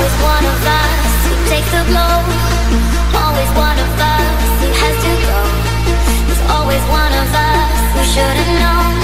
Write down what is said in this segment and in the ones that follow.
Always one of us who takes the blow. Always one of us who has to go. Always one of us who should've known.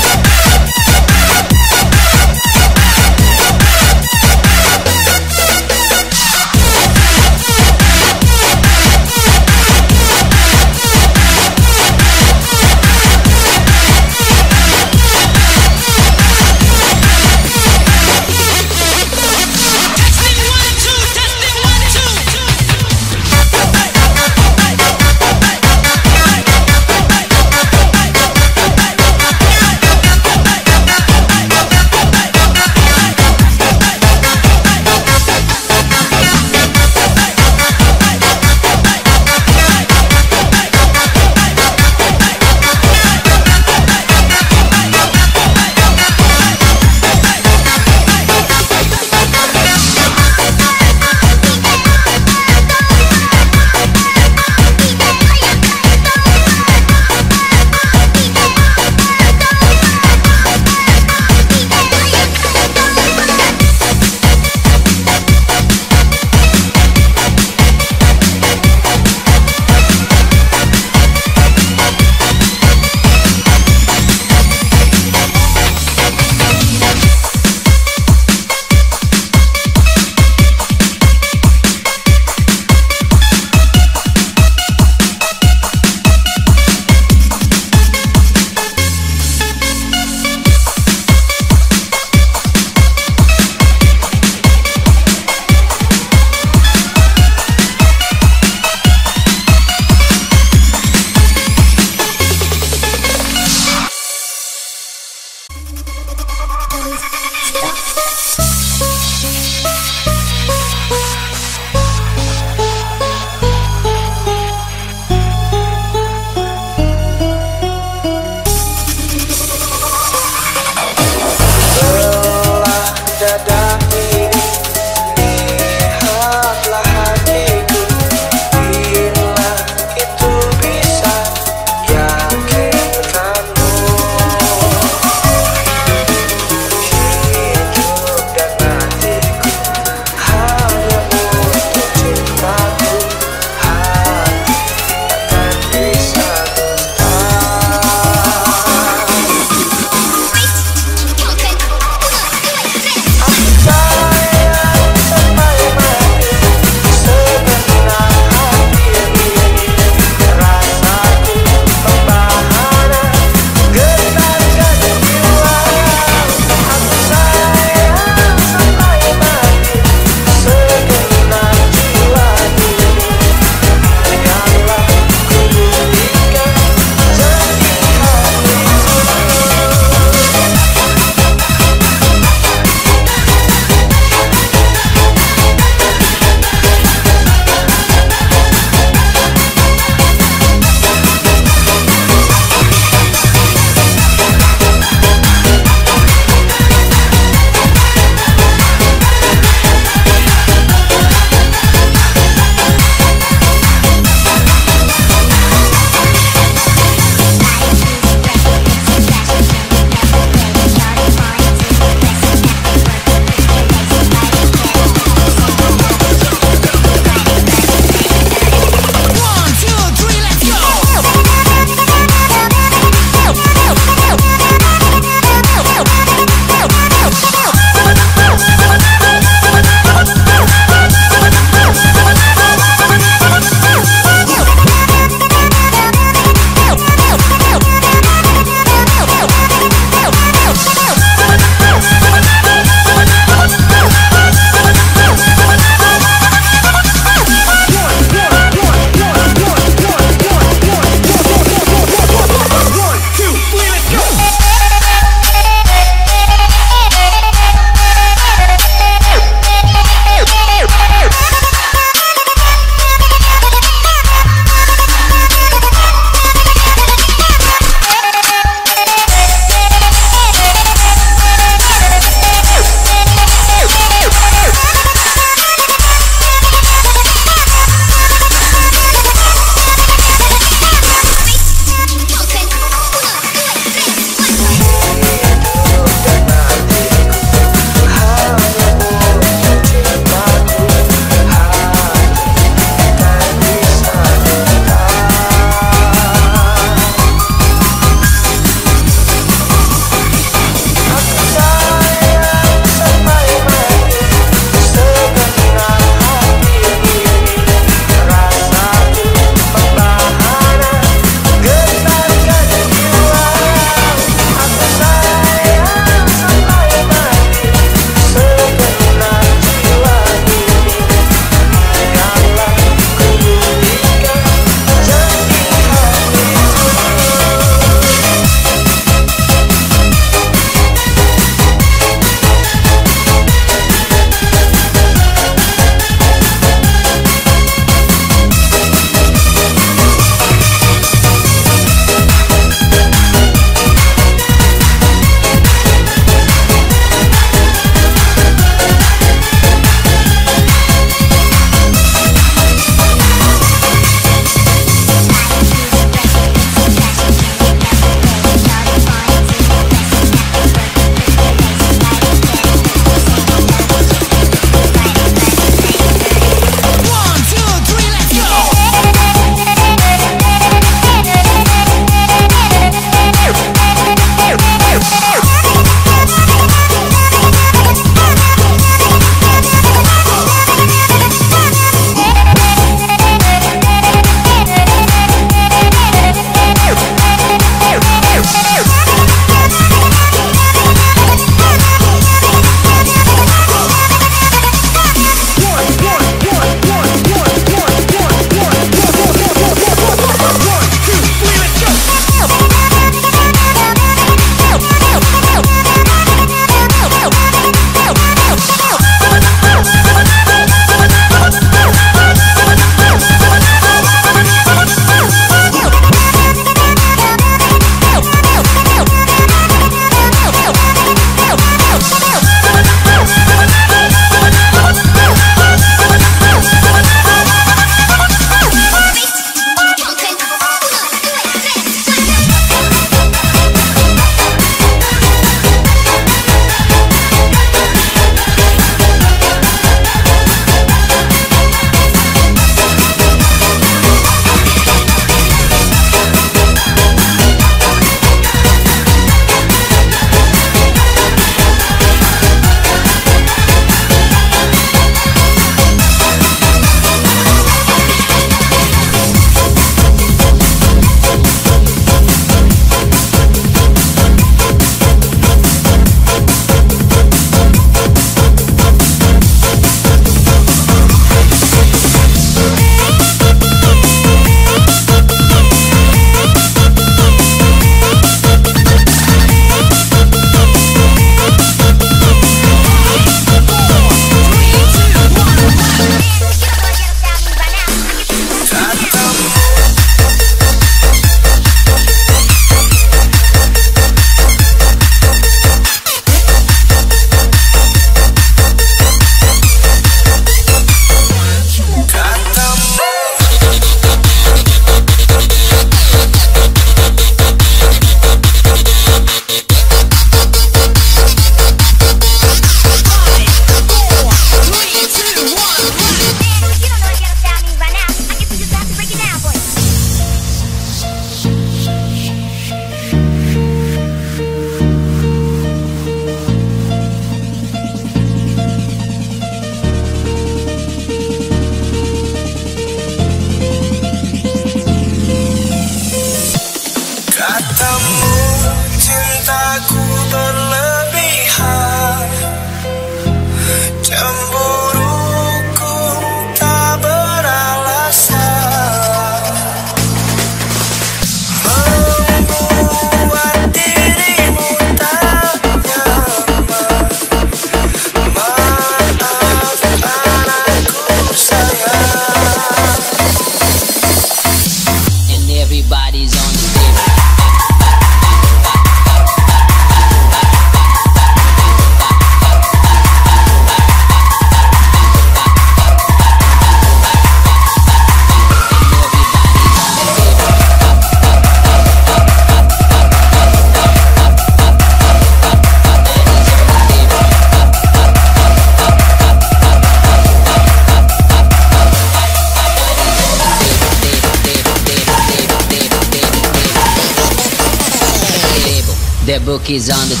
Is on the